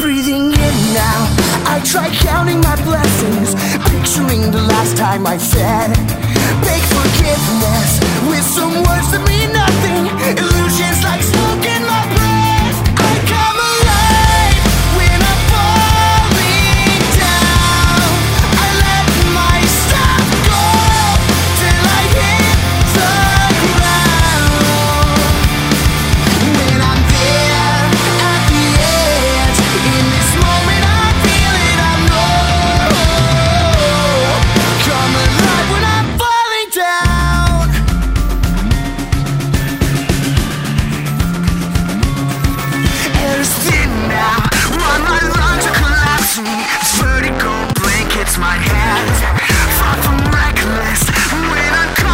breathing in now. I try counting my blessings, picturing the last time I fed. Far from reckless. When I'm